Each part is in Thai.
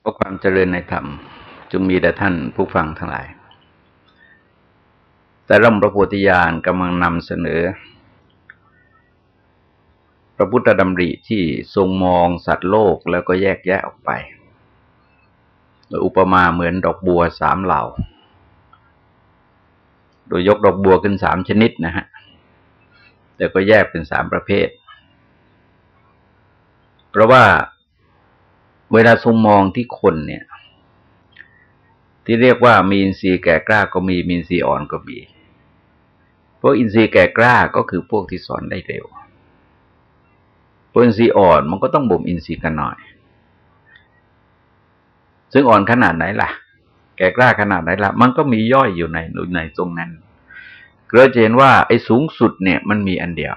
เพราะความเจริญในธรรมจงมีแด่ท่านผู้ฟังทั้งหลาย แต่ร่มพระโพธิญาณกำลังนำเสนอ พระพุทธดำริที่ทรงมองสัตว์โลกแล้วก็แยกแยะออกไปโดยอุปมาเหมือนดอกบัวสามเหล่า โดยยกดอกบัวขึ้นสามชนิดนะฮะ แต่ก็แยกเป็นสามประเภท เพราะว่า เวลาทรงมองที่คนเนี่ย ที่เรียกว่ามีอินทรีย์แก่กล้าก็มีมีอินทรีย์อ่อนก็มีพวกอินทรีย์แก่กล้าก็คือพวกที่สอนได้เร็วพวกอินทรีย์อ่อนมันก็ต้องบ่มอินทรีย์กันหน่อย ซึ่งอ่อนขนาดไหนล่ะ แก่กล้าขนาดไหนล่ะ มันก็มีย่อยอยู่ในในตรงนั้นเราจะเห็นว่าไอ้สูงสุดเนี่ย มันมีอันเดียว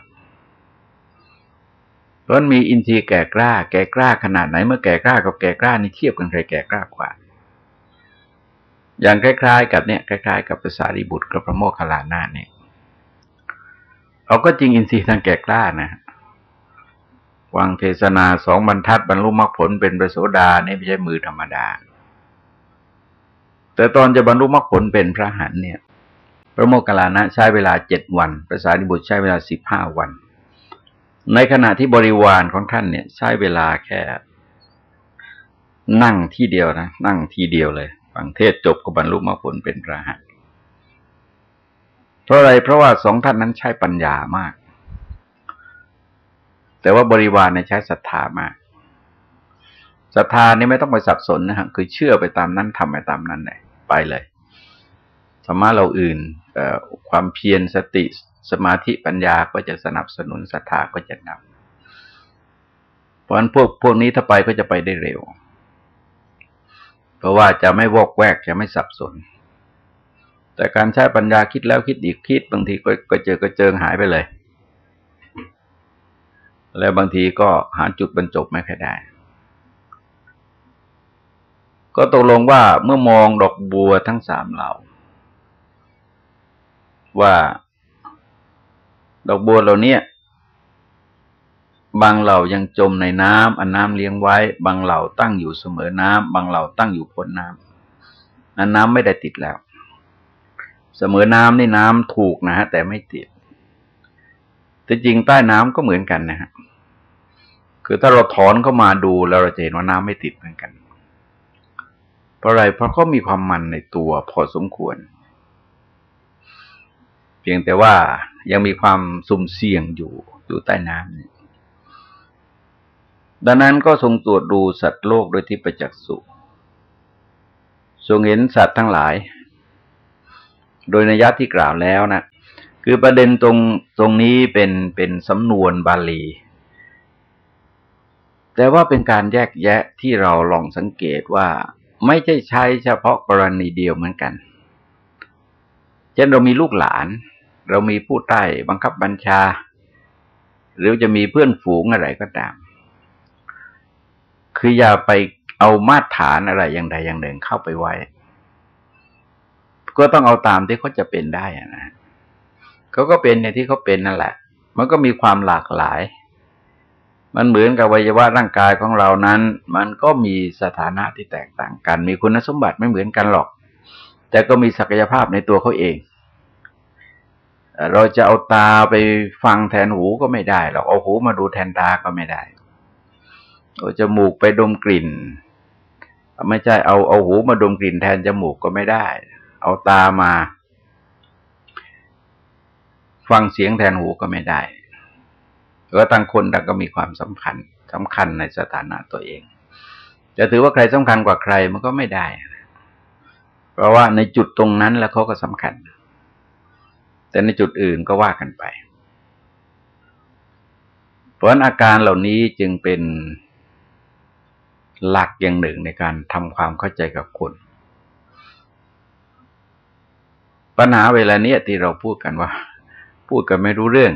เพราะมีอินทรีย์แก่กล้า แก่กล้าขนาดไหน เมื่อแก่กล้ากับแก่กล้านี่เทียบกันใครแก่กล้ากว่า อย่างคล้าย ๆ กับเนี่ยคล้าย ๆ กับภาษาริบุตรกับพระโมคคัลลานาเนี่ยเราก็จริงอินทรีย์ทางแก่กล้านะวังเทศนาสองบรรทัดบรรลุมรรคผลเป็นประโสดาเนี่ยไม่ใช่มือธรรมดา แต่ตอนจะบรรลุมรรคผลเป็นพระหันเนี่ย พระโมคคัลลานะใช้เวลาเจ็ดวันภาษาริบุตรใช้เวลาสิบห้าวัน ในขณะที่บริวารของท่านเนี่ยใช้เวลาแค่ นั่งที่เดียวนะ นั่งที่เดียวเลยฟังเทศจบก็บรรลุมรรคผลเป็นพระหันเพราะอะไรเพราะว่าสองท่านนั้นใช้ปัญญามาก แต่ว่าบริวารเนี่ยใช้ศรัทธามากศรัทธานี่ไม่ต้องไปสับสนนะฮะคือเชื่อไปตามนั้นทำไปตามนั้นเลยไปเลยธรรมะเราอื่นความเพียรสติ สมาธิปัญญาก็จะสนับสนุนศรัทธาก็จะนำเพราะฉะนั้นพวกพวกนี้ถ้าไปก็จะไปได้เร็ว เพราะว่าจะไม่วอกแวกจะไม่สับสน แต่การใช้ปัญญาคิดแล้วคิดอีกคิด บางทีก็กเจอก็เจิงหายไปเลย แล้วบางทีก็หาจุดบรรจบไม่ค่อยได้ ก็ตกลงว่าเมื่อมองดอกบัวทั้งสามเหล่าว่า ดอกบัวเหล่านี้บางเหล่ายังจมในน้ำอันน้ำเลี้ยงไว้ บางเหล่าตั้งอยู่เสมอน้ำบางเหล่าตั้งอยู่พ้นน้ำนั้นน้ำไม่ได้ติดแล้ว เสมอน้ำนี่น้ำถูกนะฮะแต่ไม่ติด แต่จริงใต้น้ำก็เหมือนกันนะฮะคือถ้าเราถอนเข้ามาดูแล้วเราจะเห็นว่าน้ำไม่ติดเหมือนกัน เพราะอะไรเพราะเขามีความมันในตัวพอสมควร เพียงแต่ว่า ยังมีความสุ่มเสี่ยงอยู่อยู่ใต้น้ำเนี่ยดังนั้นก็ทรงตรวจดูสัตว์โลกโดยที่ประจักษ์สุทรงเห็นสัตว์ทั้งหลาย โดยนัยที่กล่าวแล้วนะคือประเด็นตรงตรงนี้เป็นเป็นสำนวนบาลี แต่ว่าเป็นการแยกแยะที่เราลองสังเกตว่าไม่ใช่ใช้เฉพาะกรณีเดียวเหมือนกัน เช่นเรามีลูกหลาน เรามีผู้ใต้บังคับบัญชา หรือจะมีเพื่อนฝูงอะไรก็ตาม คืออย่าไปเอามาตรฐานอะไรอย่างใดอย่างหนึ่งเข้าไปไว้ ก็ต้องเอาตามที่เขาจะเป็นได้นะเขาก็เป็นในที่เขาเป็นนั่นแหละ มันก็มีความหลากหลาย มันเหมือนกับวัยวะร่างกายของเรานั้น มันก็มีสถานะที่แตกต่างกัน มีคุณสมบัติไม่เหมือนกันหรอก แต่ก็มีศักยภาพในตัวเขาเอง เราจะเอาตาไปฟังแทนหูก็ไม่ได้เราเอาหูมาดูแทนตาก็ไม่ได้เอาจมูกไปดมกลิ่น ไม่ใช่เอาเอาหูมาดมกลิ่นแทนจมูกก็ไม่ได้ เอาตามา ฟังเสียงแทนหูก็ไม่ได้ก็ต่างคนต่างก็มีความสำคัญสำคัญในสถานะตัวเองจะถือว่าใครสำคัญกว่าใครมันก็ไม่ได้ เพราะว่าในจุดตรงนั้นแล้วเขาก็สำคัญ แต่ในจุดอื่นก็ว่ากันไป เพราะอาการเหล่านี้จึงเป็นหลักอย่างหนึ่งในการทำความเข้าใจกับคน ปัญหาเวลาเนี้ยที่เราพูดกันว่า พูดกันไม่รู้เรื่อง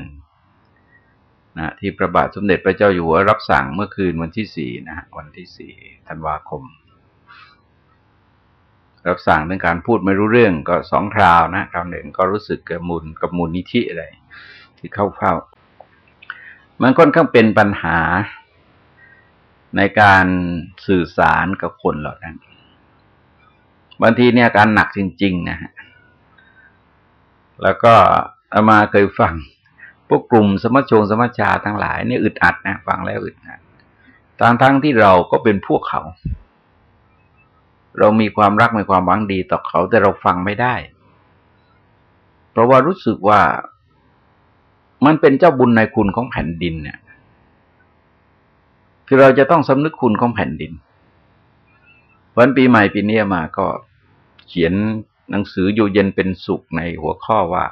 นะที่พระบาทสมเด็จพระเจ้าอยู่หัวรับสั่งเมื่อคืนวันที่สี่นะวันที่สี่ธันวาคม รับสั่งเรื่องการพูดไม่รู้เรื่องก็สองคราวนะคราวหนึ่งก็รู้สึกกับมูลกับมูลนิธิอะไรที่เข้าเฝ้า มันค่อนข้างเป็นปัญหาในการสื่อสารกับคนเหล่านั้นบางทีเนี่ยการหนักจริง ๆ นะฮะแล้วก็อามาเคยฟัง พวกกลุ่มสมัชชงสมัชชาทั้งหลายเนี่ยอึดอัดนะฟังแล้วอึดอัดทั้งทั้งที่เราก็เป็นพวกเขา เรามีความรักมีความหวังดีต่อเขาแต่เราฟังไม่ได้ เพราะว่ารู้สึกว่ามันเป็นเจ้าบุญในคุณของแผ่นดินเนี่ยคือเราจะต้องสำนึกคุณของแผ่นดิน วันปีใหม่ปีนี้มาก็เขียนหนังสืออยู่เย็นเป็นสุขในหัวข้อว่า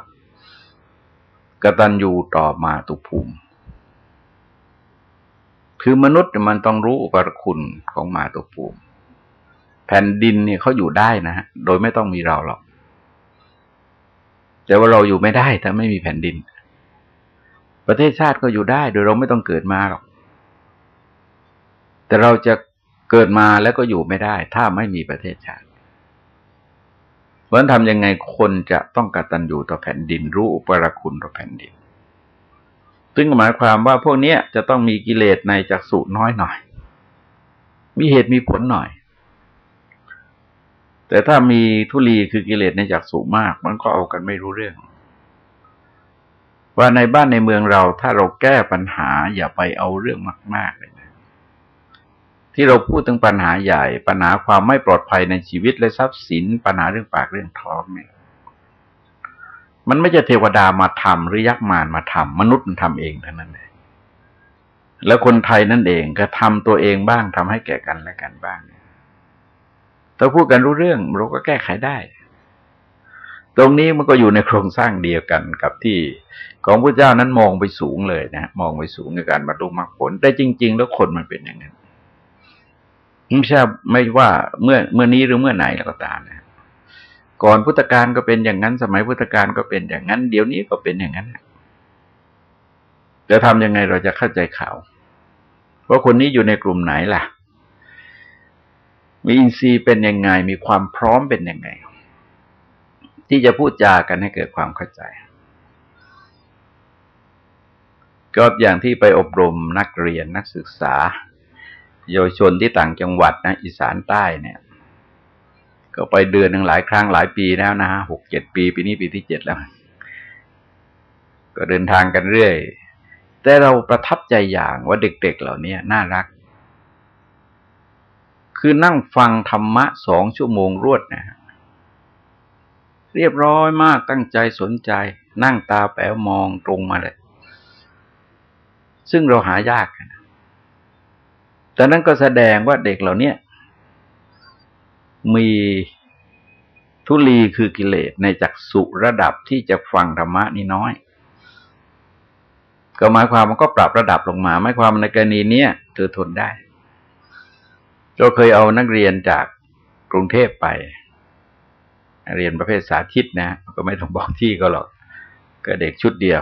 กตัญญูต่อมาตุภูมิ คือมนุษย์มันต้องรู้อุปคุณของมาตุภูมิ แผ่นดินเนี่ยเขาอยู่ได้นะฮะโดยไม่ต้องมีเราหรอก แต่ว่าเราอยู่ไม่ได้ถ้าไม่มีแผ่นดิน ประเทศชาติก็อยู่ได้ โดยเราไม่ต้องเกิดมาหรอก แต่เราจะเกิดมาแล้วก็อยู่ไม่ได้ ถ้าไม่มีประเทศชาติเพราะนั้นทำยังไงคนจะต้องกตัญญูต่อแผ่นดิน รู้อุปรคุณต่อแผ่นดิน ซึ่งหมายความว่าพวกนี้จะต้องมีกิเลสในจักสุน้อยหน่อย มีเหตุมีผลหน่อย แต่ถ้ามีทุลีคือกิเลสในจักสุมาก มันก็เอากันไม่รู้เรื่อง ว่าในบ้านในเมืองเราถ้าเราแก้ปัญหาอย่าไปเอาเรื่องมาก ๆเลยที่เราพูดถึงปัญหาใหญ่ ปัญหาความไม่ปลอดภัยในชีวิตและทรัพย์สิน ปัญหาเรื่องปากเรื่องท้องเนี่ยมันไม่ใช่เทวดามาทำหรือยักษ์มารมาทำมนุษย์มันทำเองเท่านั้นเองแล้วคนไทยนั่นเองก็ทำตัวเองบ้างทำให้แก่กันและกันบ้าง ถ้าพูดกันรู้เรื่องเราก็แก้ไขได้ ตรงนี้มันก็อยู่ในโครงสร้างเดียวกันกับที่ของพระเจ้านั้นมองไปสูงเลยนะมองไปสูงในการบรรลุมรรคผล แต่จริง ๆ แล้วคนมันเป็นอย่างนั้นไม่ใช่ไม่ว่าเมื่อเมื่อนี้หรือเมื่อไหนแล้วก็ตามนะก่อนพุทธกาลก็เป็นอย่างนั้น สมัยพุทธกาลก็เป็นอย่างนั้น เดี๋ยวนี้ก็เป็นอย่างนั้นจะทำยังไงเราจะเข้าใจข่าวว่าคนนี้อยู่ในกลุ่มไหนล่ะ มีอินทรีย์เป็นยังไง มีความพร้อมเป็นยังไง ที่จะพูดจากันให้เกิดความเข้าใจ ก็อย่างที่ไปอบรมนักเรียนนักศึกษา เยาวชนที่ต่างจังหวัดนะอีสานใต้เนี่ย ก็ไปเดือนหนึ่งหลายครั้งหลายปีแล้วนะฮะหกเจ็ดปี ปีนี้ปีที่เจ็ดแล้ว ก็เดินทางกันเรื่อย แต่เราประทับใจอย่างว่าเด็ก ๆ เหล่านี้น่ารัก คือนั่งฟังธรรมะสองชั่วโมงรวดนะเรียบร้อยมากตั้งใจสนใจ นั่งตาแป๋วมองตรงมาเลย ซึ่งเราหายากนะดังนั้นก็แสดงว่าเด็กเหล่านี้มีทุลีคือกิเลสในจักสุระดับที่จะฟังธรรมะนี่น้อย ก็หมายความมันก็ปรับระดับลงมาหมายความในกรณีนี้เธอทนได้ เราเคยเอานักเรียนจากกรุงเทพไป เรียนประเภทสาธิตนะ ก็ไม่ต้องบอกที่ก็หรอก ก็เด็กชุดเดียว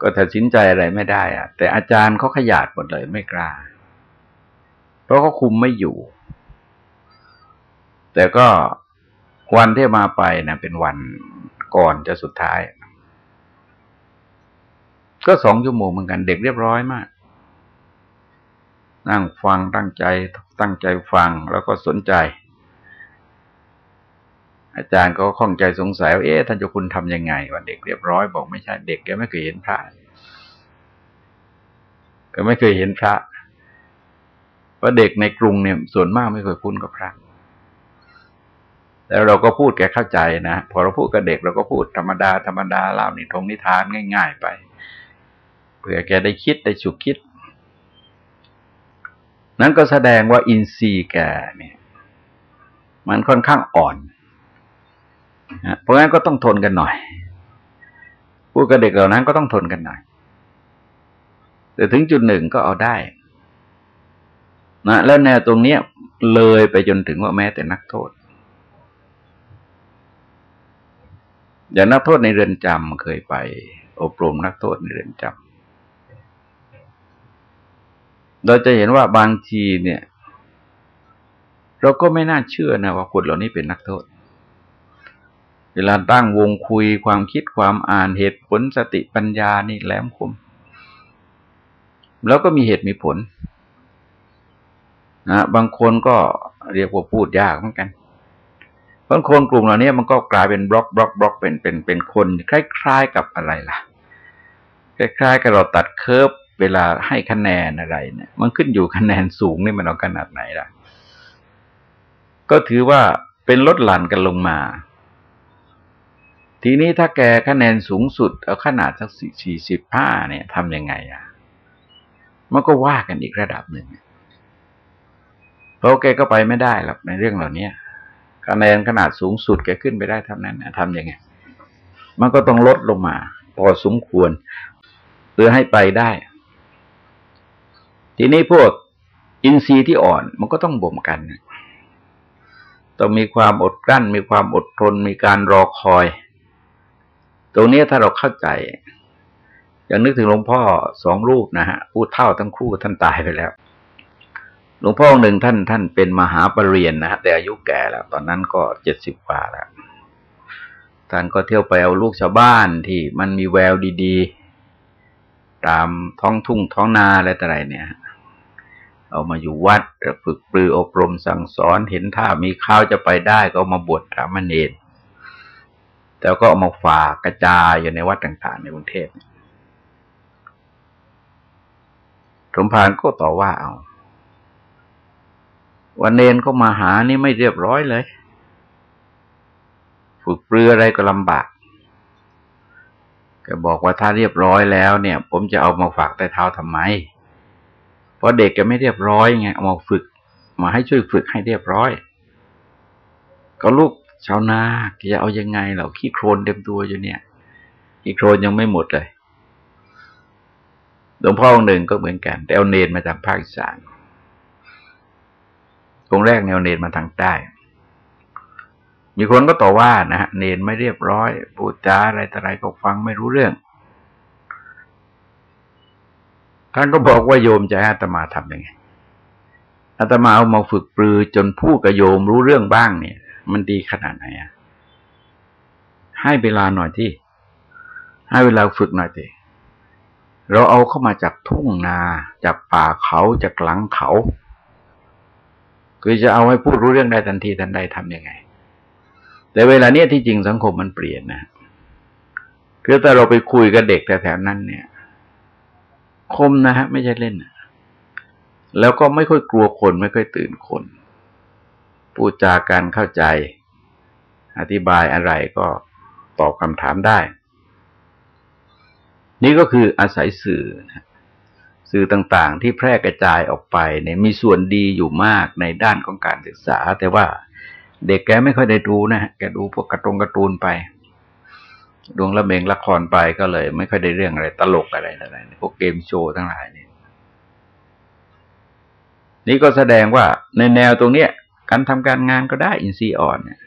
ก็ตัดสินใจอะไรไม่ได้อะแต่อาจารย์เขาขยาดหมดเลยไม่กล้า เพราะเขาคุมไม่อยู่ แต่ก็วันที่มาไปนะเป็นวันก่อนจะสุดท้าย ก็สองชั่วโมงเหมือนกันเด็กเรียบร้อยมาก นั่งฟังตั้งใจตั้งใจฟังแล้วก็สนใจ อาจารย์ก็ข้องใจสงสัยว่าเอ๊ะท่านเจ้าคุณทำยังไงว่าเด็กเรียบร้อยบอกไม่ใช่เด็กแกไม่เคยเห็นพระก็ไม่เคยเห็นพระพราะเด็กในกรุงเนี่ยส่วนมากไม่เคยคุ้นกับพระแล้วเราก็พูดแกเข้าใจนะพอเราพูดกับเด็กเราก็พูดธรรมดาธรรมดาเล่านิทงนิทานง่าย ๆ ไปเผื่อแกได้คิดได้ฉุกคิด นั้นก็แสดงว่าอินทรีย์แกเนี่ย มันค่อนข้างอ่อนเพราะงั้นก็ต้องทนกันหน่อยพูดกับเด็กเหล่านั้นก็ต้องทนกันหน่อย แต่ถึงจุดหนึ่งก็เอาได้นะแล้วแนวตรงเนี้ยเลยไปจนถึงว่าแม้แต่นักโทษ อย่างนักโทษในเรือนจำเคยไป อบรมนักโทษในเรือนจำ เราจะเห็นว่าบางทีเนี่ย เราก็ไม่น่าเชื่อนะว่าคนเหล่านี้เป็นนักโทษ เวลาตั้งวงคุยความคิดความอ่านเหตุผลสติปัญญานี่แหลมคม แล้วก็มีเหตุมีผลนะบางคนก็เรียกว่าพูดยากเหมือนกันบางคนกลุ่มเหล่านี้มันก็กลายเป็น block block block เป็นเป็นเป็นคน คล้าย ๆ กับอะไรล่ะ คล้าย ๆ กับเราตัด curve เวลาให้คะแนนอะไรเนี่ย มันขึ้นอยู่คะแนนสูงนี่มันเอาขนาดไหนล่ะ ก็ถือว่าเป็นลดหลั่นกันลงมา ทีนี้ถ้าแกคะแนนสูงสุด เอาขนาดสักสี่สิบห้าเนี่ยทำยังไงอะ มันก็ว่ากันอีกระดับหนึ่งเพราะแกก็ไปไม่ได้หรอกในเรื่องเหล่านี้คะแนนขนาดสูงสุดแกขึ้นไปได้เท่านั้นทำยังไง มันก็ต้องลดลงมา พอสมควรเพื่อให้ไปได้ ทีนี้พวกอินทรีย์ที่อ่อนมันก็ต้องบ่มกัน ต้องมีความอดกลั้น มีความอดทน มีการรอคอย ตรงนี้ถ้าเราเข้าใจ อย่างนึกถึงหลวงพ่อสองรูปนะฮะผู้เท่าทั้งคู่ท่านตายไปแล้ว หลวงพ่อหนึ่งท่านท่านเป็นมหาปรริญญานะฮะแต่อายุแก่แล้ว ตอนนั้นก็เจ็ดสิบกว่าแล้ว ท่านก็เที่ยวไปเอาลูกชาวบ้านที่มันมีแววดี ๆ ตามท้องทุ่งท้องนาอะไรต่ออะไรเนี่ย เอามาอยู่วัดฝึกปรืออบรมสั่งสอนเห็นถ้ามีข้าวจะไปได้ก็มาบวชสามเณรแต่ก็เอามาฝากกระจายอยู่ในวัดต่างๆ ในกรุงเทพสมภารก็ต่อว่าเอา วันเนนก็มาหานี่ไม่เรียบร้อยเลย ฝึกปรืออะไรก็ลำบากก็บอกว่าถ้าเรียบร้อยแล้วเนี่ย ผมจะเอามาฝากใต้เท้าทำไม เพราะเด็กก็ไม่เรียบร้อยไงเอามาฝึก มาให้ช่วยฝึกให้เรียบร้อย ก็ลูกชาวนาจะเอายังไงเราขี้โครนเต็มตัวอยู่เนี่ยขี้โครนยังไม่หมดเลยหลวงพ่อองค์หนึ่งก็เหมือนกัน แต่เอาเนนมาจากภาคอีสานองแรกแนวเนนมาทางใต้ มีคนก็ต่อว่านะฮะเนนไม่เรียบร้อย พูดจาอะไรแต่อะไรก็ฟังไม่รู้เรื่อง ท่านก็บอกว่าโยมจะให้อาตมาทำยังไงอาตมาเอามาฝึกปรือจนพูดกับโยมรู้เรื่องบ้างเนี่ย มันดีขนาดไหนอะให้เวลาหน่อยที่ ให้เวลาฝึกหน่อยทีเราเอาเข้ามาจากทุ่งนาจากป่าเขาจากหลังเขาคือจะเอาให้พูดรู้เรื่องได้ทันทีทันใดทำยังไง แต่เวลาเนี้ยที่จริงสังคมมันเปลี่ยนนะคือแต่เราไปคุยกับเด็กแถวๆนั้นเนี่ย คมนะฮะ ไม่ใช่เล่น แล้วก็ไม่ค่อยกลัวคน ไม่ค่อยตื่นคน พูดจาการเข้าใจ อธิบายอะไรก็ตอบคำถามได้ นี่ก็คืออาศัยสื่อนะสื่อต่างๆ ที่แพร่กระจายออกไปเนี่ยมีส่วนดีอยู่มากในด้านของการศึกษา แต่ว่าเด็กแกไม่ค่อยได้ดูนะแกดูพวกกระตรงกระตูนไป ดวงละเมงละครไปก็เลย ไม่ค่อยได้เรื่องอะไร ตลกอะไรอะไรพวกเกมโชว์ทั้งหลายนี่นี่ก็แสดงว่าในแนวตรงเนี้ย การทำการงานก็ได้ อินทรีย์อ่อนเนี่ย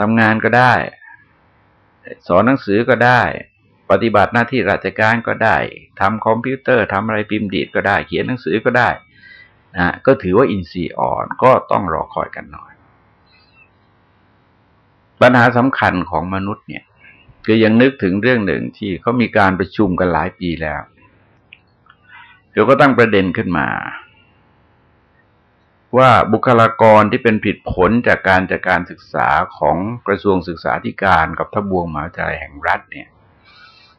ทำงานก็ได้ สอนหนังสือก็ได้ ปฏิบัติหน้าที่ราชการก็ได้ทำคอมพิวเตอร์ทำอะไรพิมพ์ดีดก็ได้ เขียนหนังสือก็ได้นะก็ถือว่าอินทรีย์อ่อนก็ต้องรอคอยกันหน่อย ปัญหาสำคัญของมนุษย์เนี่ย คือยังนึกถึงเรื่องหนึ่งที่เขามีการประชุมกันหลายปีแล้วเดี๋ยวก็ตั้งประเด็นขึ้นมา ว่าบุคลากรที่เป็นผิดผลจากการจากการศึกษาของกระทรวงศึกษาธิการกับทบวงมหาวิทยาลัยแห่งรัฐเนี่ย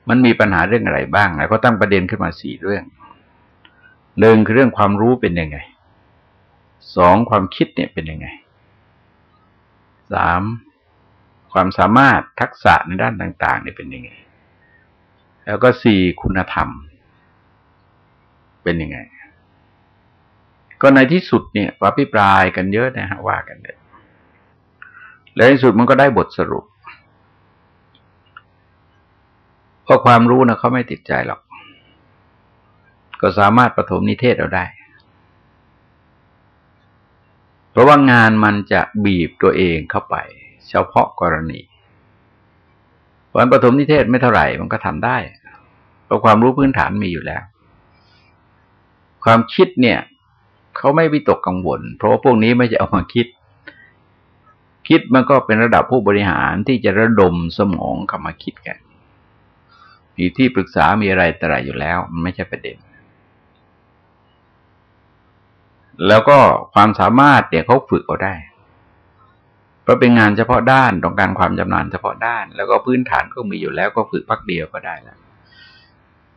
มันมีปัญหาเรื่องอะไรบ้างนะก็ตั้งประเด็นขึ้นมาสี่เรื่องหนึ่งคือเรื่องความรู้เป็นยังไงสองความคิดเนี่ยเป็นยังไงสาม ความสามารถทักษะในด้านต่างๆเนี่ยเป็นยังไง แล้วก็สี่คุณธรรม เป็นยังไง ก็ในที่สุดเนี่ยว่าพิปรายกันเยอะนะฮะว่ากันเลยแล้วในสุดมันก็ได้บทสรุปพราะความรู้นะเขาไม่ติดใจหรอก ก็สามารถประถมนิเทศเอาได้ เพราะว่างานมันจะบีบตัวเองเข้าไป เฉพาะกรณีวันประถมนิเทศไม่เท่าไหร่มันก็ทำได้เพราะความรู้พื้นฐานมีอยู่แล้ว ความคิดเนี่ยเขาไม่วิตกกังวล เพราะว่าพวกนี้ไม่จะเอามาคิด คิดมันก็เป็นระดับผู้บริหารที่จะระดมสมองเข้ามาคิดกันมีที่ปรึกษามีอะไรต่ไรอยู่แล้ว มันไม่ใช่ประเด็น แล้วก็ความสามารถเนี่ยเขาฝึกเอาได้ ราะเป็นงานเฉพาะด้านต้องการความจำนาญเฉพาะด้าน แล้วก็พื้นฐานก็มีอยู่แล้วก็ฝึกพักเดียวก็ได้แล้ว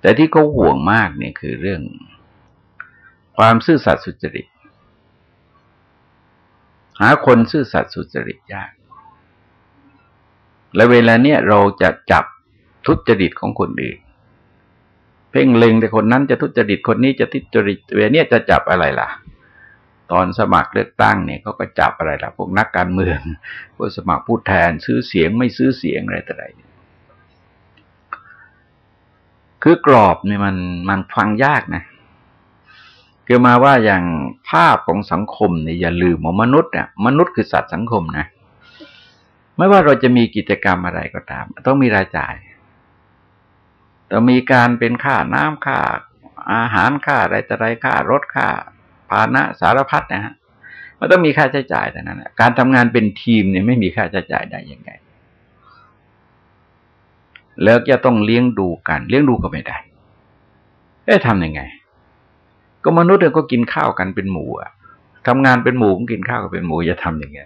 แต่ที่เขาห่วงมากเนี่ยคือเรื่อง ความซื่อสัตย์สุจริต หาคนซื่อสัตย์สุจริตยาก และเวลาเนี้ยเราจะจับทุจริตของคนอื่น เพ่งเล็งแต่คนนั้นจะทุจริตคนนี้จะทุจริตเวลาเนี้ยจะจับอะไรล่ะ ตอนสมัครเลือกตั้งเนี่ยเขาก็จับอะไรล่ะพวกนักการเมืองพวกสมัครผู้แทนซื้อเสียงไม่ซื้อเสียงอะไรต่ออะไรคือกรอบเนี่ยมันมันฟังยากนะคือมาว่าอย่างภาพของสังคมเนี่ยอย่าลืมว่ามนุษย์เนี่ยมนุษย์คือสัตว์สังคมนะไม่ว่าเราจะมีกิจกรรมอะไรก็ตาม ต้องมีรายจ่ายต้องมีการเป็นค่าน้ำค่าอาหารค่าอะไรต่ออะไรค่ารถค่า ภานะสารพัดนะฮะมันต้องมีค่าใช้จ่ายแต่นั้นการทำงานเป็นทีมเนี่ยไม่มีค่าใช้จ่ายได้ยังไง แล้วจะต้องเลี้ยงดูกัน เลี้ยงดูก็ไม่ได้เอ๊ะทำยังไง ก็มนุษย์เนี่ยก็กินข้าวกันเป็นหมูอะทำงานเป็นหมูก็กินข้าวกันเป็นหมูจะทำยังไง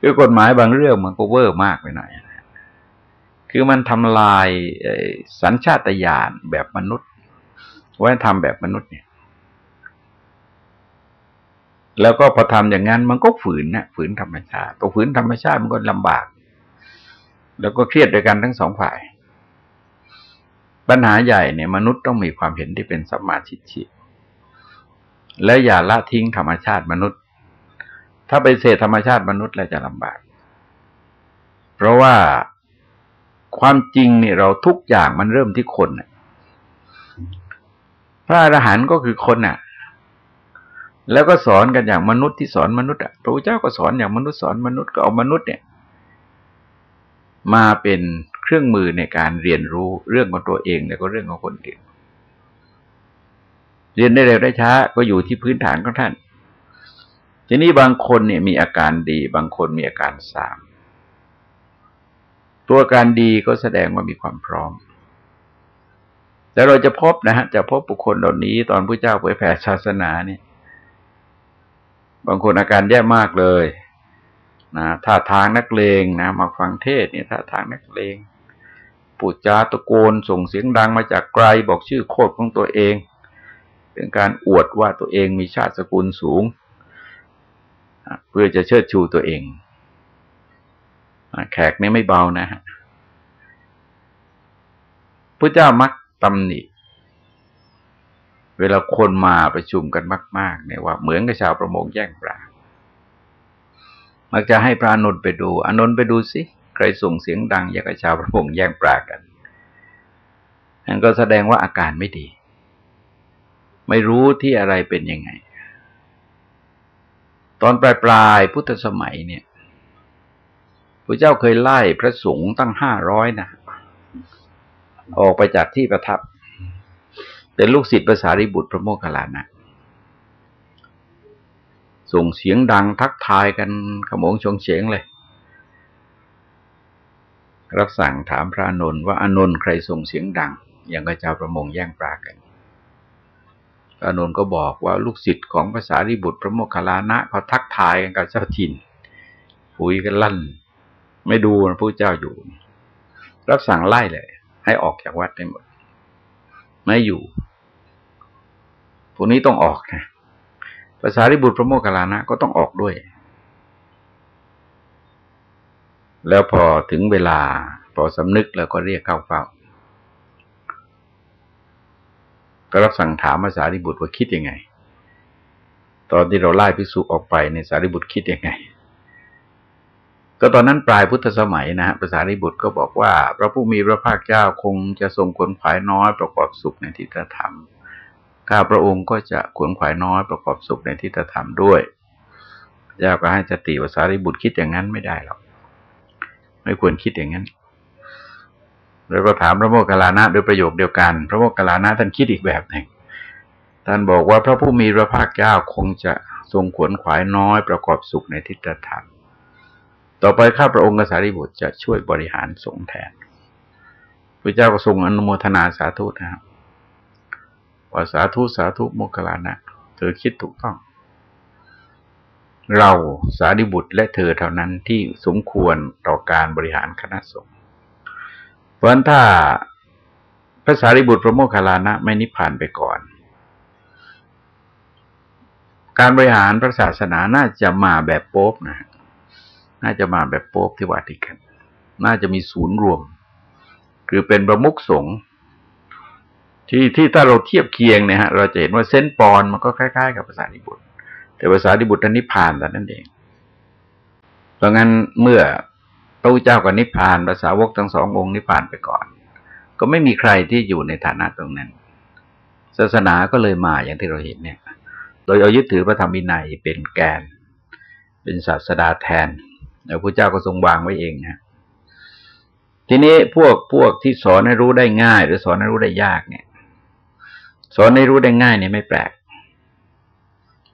คือกฎหมายบางเรื่องมันก็เวอร์มากไปหน่อยคือมันทำลายสัญชาตญาณแบบมนุษย์ว่าทำแบบมนุษย์เนี่ย แล้วก็พอทำอย่างนั้นมันก็ฝืนนะฝืนธรรมชาติพอฝืนธรรมชาติมันก็ลำบาก แล้วก็เครียดด้วยกันทั้งสองฝ่าย ปัญหาใหญ่เนี่ย มนุษย์ต้องมีความเห็นที่เป็นสัมมาทิฏฐิและอย่าละทิ้งธรรมชาติมนุษย์ ถ้าไปเสธธรรมชาติมนุษย์แล้วจะลำบาก เพราะว่าความจริงเนี่ยเราทุกอย่างมันเริ่มที่คนพระอรหันต์ก็คือคนน่ะ แล้วก็สอนกันอย่างมนุษย์ที่สอนมนุษย์อะพระพุทธเจ้าก็สอนอย่างมนุษย์สอนมนุษย์ก็เอามนุษย์เนี่ย มาเป็นเครื่องมือในการเรียนรู้เรื่องของตัวเองแล้วก็เรื่องของคนอื่นเรียนได้เร็วได้ช้าก็อยู่ที่พื้นฐานของท่าน ทีนี้บางคนเนี่ยมีอาการดี บางคนมีอาการสาม ตัวการดีก็แสดงว่ามีความพร้อม แต่เราจะพบนะฮะจะพบบุคคลเหล่านี้ตอนพระเจ้าเผยแผ่ศาสนาเนี่ย บางคนอาการแย่มากเลยนะท่าทางนักเลงนะมาฟังเทศเนี่ยท่าทางนักเลงปูดจาตะโกนส่งเสียงดังมาจากไกลบอกชื่อโคตรของตัวเอง เป็นการอวดว่าตัวเองมีชาติสกุลสูง เพื่อจะเชิดชูตัวเองแขกนี่ไม่เบานะฮะพระเจ้ามักตำหนิ เวลาคนมาประชุมกันมาก ๆ เนี่ยว่าเหมือนกับชาวประมงแย่งปลา มักจะให้พระอนุนไปดูอนนท์ไปดูสิ ใครส่งเสียงดังอย่างกับชาวประมงแย่งปลากันนั่นก็แสดงว่าอาการไม่ดี ไม่รู้ที่อะไรเป็นยังไง ตอนปลายปลายพุทธสมัยเนี่ยพระเจ้าเคยไล่พระสงฆ์ตั้งห้าร้อยนะ ออกไปจากที่ประทับ เป็นลูกศิษย์ภาษาริบุตรพระโมคคัลลานะส่งเสียงดังทักทายกันขโมงชงเฉงเลย รับสั่งถามพระอนนท์ว่าอนนท์ใครส่งเสียงดัง อย่างกระเจ้าประมงแย่งปลากันพระอนนท์ก็บอกว่าลูกศิษย์ของภาษาริบุตรพระโมคคัลลานะเขาทักทายกันกับเจ้าถิ่นคุยกันลั่น ไม่ดูพระเจ้าอยู่ รับสั่งไล่เลย ให้ออกจากวัดไปหมด ไม่อยู่ พวกนี้ต้องออกนะภาษาริบุตรพระโมคคัลลานะก็ต้องออกด้วย แล้วพอถึงเวลา พอสำนึกแล้วก็เรียกเข้าเฝ้า ก็รับสั่งถามภาษาริบุตรว่าคิดยังไง ตอนที่เราไล่พิสุออกไปในสารีบุตรคิดยังไง ก็ตอนนั้นปลายพุทธสมัยนะฮะภาษาริบุตรก็บอกว่า พระผู้มีพระภาคเจ้าคงจะทรงขนขวายน้อยประกอบสุขในทิฏฐธรรม ข้าพระองค์ก็จะขวนขวายน้อยประกอบสุขในทิฏฐธรรมด้วยยาก็ให้สติภาษาริบุตรคิดอย่างนั้นไม่ได้หรอก ไม่ควรคิดอย่างนั้น แล้วก็ถามพระโมคคัลลานะโดยประโยคเดียวกัน พระโมคคัลลานะท่านคิดอีกแบบหนึ่ง ท่านบอกว่าพระผู้มีพระภาคเจ้าคงจะทรงขวนขวายน้อยประกอบสุขในทิฏฐธรรม ต่อไปข้าพระองค์กษาริบุตรจะช่วยบริหารสงแทนพระเจ้าก็ทรงอนุโมทนาสาธุนะครับ ว่าสาธุสาธุโมคลานะ เธอคิดถูกต้อง เราสารีบุตรและเธอเท่านั้นที่สมควรต่อการบริหารคณะสงฆ์เพราะถ้าพระสารีบุตรพระโมคคัลลานะไม่นิพพานไปก่อน การบริหารพระศาสนาน่าจะมาแบบโป๊บนะ น่าจะมาแบบโป๊บที่วัติกัน น่าจะมีศูนย์รวม คือเป็นประมุขสงฆ์ ที่ที่ถ้าเราเทียบเคียงเนี่ยฮะเราจะเห็นว่าเส้นปอนมันก็คล้ายๆ กับภาษาดิบุตร แต่ภาษาดิบุตรนิพพานแต่นั่นเอง เพราะงั้นเมื่อพระเจ้ากับนิพพานภาษาวกทั้งสององค์นิพพานไปก่อน ก็ไม่มีใครที่อยู่ในฐานะตรงนั้น ศาสนาก็เลยมาอย่างที่เราเห็นเนี่ย โดยเอายึดถือพระธรรมวินัยเป็นแกน เป็นศาสดาแทนแล้วพระเจ้าก็ทรงวางไว้เองนะทีนี้พวกพวกที่สอนให้รู้ได้ง่าย หรือสอนให้รู้ได้ยากเนี่ย สอนให้รู้ได้ง่ายเนี่ยไม่แปลก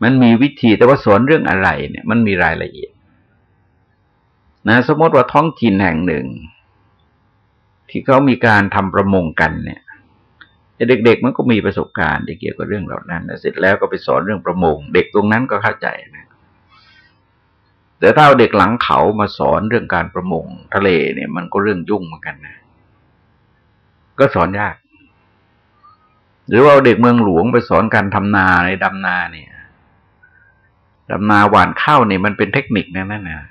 มันมีวิธีแต่ว่าสอนเรื่องอะไรเนี่ย มันมีรายละเอียด นะสมมติว่าท้องถิ่นแห่งหนึ่ง ที่เขามีการทำประมงกันเนี่ยเด็กๆมันก็มีประสบการณ์เกี่ยวกับเรื่องเหล่านั้นเสร็จแล้วก็ไปสอนเรื่องประมง เด็กตรงนั้นก็เข้าใจนะแต่ถ้าเอาเด็กหลังเขามาสอนเรื่องการประมงทะเลเนี่ย มันก็เรื่องยุ่งเหมือนกันนะ ก็สอนยาก หรือว่าเด็กเมืองหลวงไปสอนการทำนาในดำนาเนี่ยดำนาหว่านข้าวเนี่ยมันเป็นเทคนิคนั่นนะ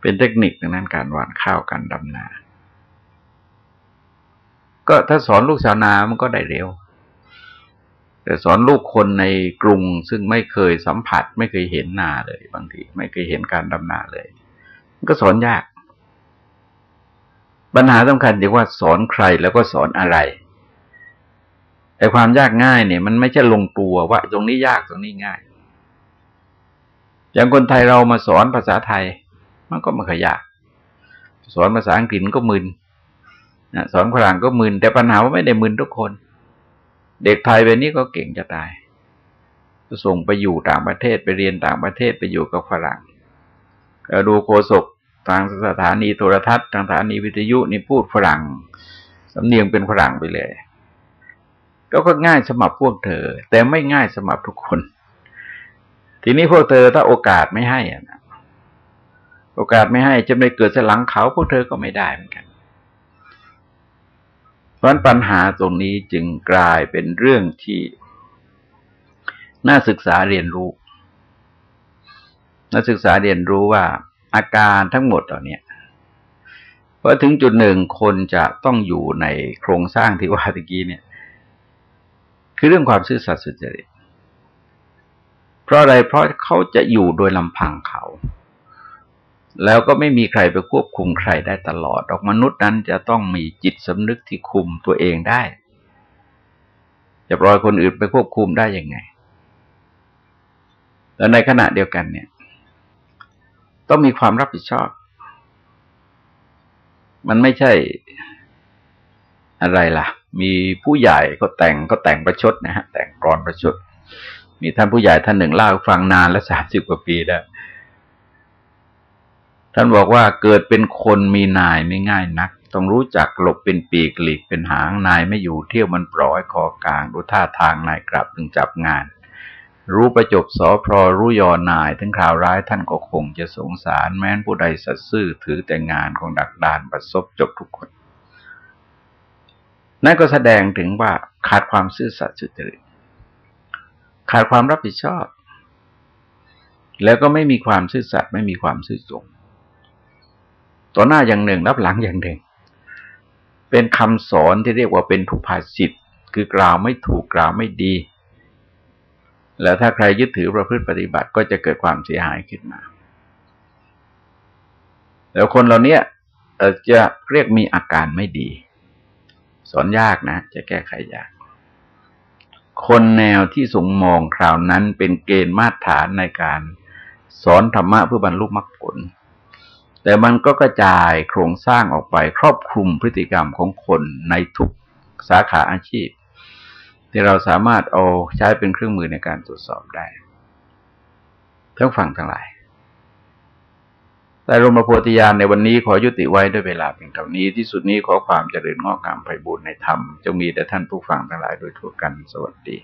เป็นเทคนิคนั้นการหว่านข้าวการดำนา ก็ถ้าสอนลูกชาวนามันก็ได้เร็ว แต่สอนลูกคนในกรุงซึ่งไม่เคยสัมผัส ไม่เคยเห็นนาเลย บางทีไม่เคยเห็นการดำนาเลย มันก็สอนยาก ปัญหาสำคัญที่ว่าสอนใครแล้วก็สอนอะไร แต่ความยากง่ายเนี่ย มันไม่ใช่ลงตัวว่า ตรงนี้ยากตรงนี้ง่าย อย่างคนไทยเรามาสอนภาษาไทย มันก็ไม่ค่อยยาก สอนภาษาอังกฤษก็มึนนะสอนฝรั่งก็มึนแต่ปัญหาว่าไม่ได้มึนทุกคน เด็กไทยแบบนี้ก็เก่งจะตายส่งไปอยู่ต่างประเทศไปเรียนต่างประเทศไปอยู่กับฝรั่งดูโฆษกทางสถานีโทรทัศน์ทางสถานีวิทยุนี่พูดฝรั่งสำเนียงเป็นฝรั่งไปเลย ก็ก็ง่ายสมับพวกเธอ แต่ไม่ง่ายสมับทุกคน ทีนี้พวกเธอถ้าโอกาสไม่ให้อะนะโอกาสไม่ให้จะไม่เกิดสลังเขาพวกเธอก็ไม่ได้เหมือนกัน เพราะปัญหาตรงนี้จึงกลายเป็นเรื่องที่น่าศึกษาเรียนรู้น่าศึกษาเรียนรู้ว่าอาการทั้งหมดเหล่านี้พอถึงจุดหนึ่งคนจะต้องอยู่ในโครงสร้างที่ว่าตะกี้เนี่ย คือเรื่องความซื่อสัตย์สุจริต เพราะอะไรเพราะเขาจะอยู่โดยลำพังเขา แล้วก็ไม่มีใครไปควบคุมใครได้ตลอดดอกมนุษย์นั้นจะต้องมีจิตสำนึกที่คุมตัวเองได้ จะปล่อยคนอื่นไปควบคุมได้ยังไงแล้วในขณะเดียวกันเนี่ย ต้องมีความรับผิดชอบ มันไม่ใช่อะไรล่ะ มีผู้ใหญ่ก็แต่งก็แต่งประชดนะฮะแต่งกรอนประชด มีท่านผู้ใหญ่ท่านหนึ่งเล่าฟังนานและสามสิบกว่าปีแล้วท่านบอกว่าเกิดเป็นคนมีนายไม่ง่ายนัก ต้องรู้จักหลบเป็นปีกหลีกเป็นหางนายไม่อยู่เที่ยวมันปล่อยคอกลาง ดูท่าทางนายกลับถึงจับงาน รู้ประจบสอพรรู้ยอนายถึงข่าวร้ายท่านก็คงจะสงสารแม้นผู้ใดสัตซ์ซื่อถือแต่งานของดักดานประสบจบทุกคน นั่นก็แสดงถึงว่าขาดความซื่อสัตย์สุจริตขาดความรับผิดชอบ แล้วก็ไม่มีความซื่อสัตย์ไม่มีความซื่อตรงต่อหน้าอย่างหนึ่งรับหลังอย่างหนึ่ง เป็นคำสอนที่เรียกว่าเป็นทุพภาสิทธ์คือกล่าวไม่ถูกกล่าวไม่ดี แล้วถ้าใครยึดถือประพฤติปฏิบัติก็จะเกิดความเสียหายขึ้นมา แล้วคนเหล่านี้จะเรียกมีอาการไม่ดี สอนยากนะ จะแก้ไขยาก คนแนวที่สงมองคราวนั้นเป็นเกณฑ์มาตรฐานในการสอนธรรมะเพื่อบรรลุมรรคผล แต่มันก็กระจายโครงสร้างออกไปครอบคลุมพฤติกรรมของคนในทุกสาขาอาชีพ ที่เราสามารถเอาใช้เป็นเครื่องมือในการตรวจสอบได้ทั้งฝั่งทั้งหลาย แต่รมโพธิญาณในวันนี้ขอยุติไว้ด้วยเวลาเพียงเท่านี้ที่สุดนี้ขอความเจริญงอกงามไปบูรณ์ในธรรมจงมีแต่ท่านผู้ฟังทั้งหลายโดยทั่วกันสวัสดี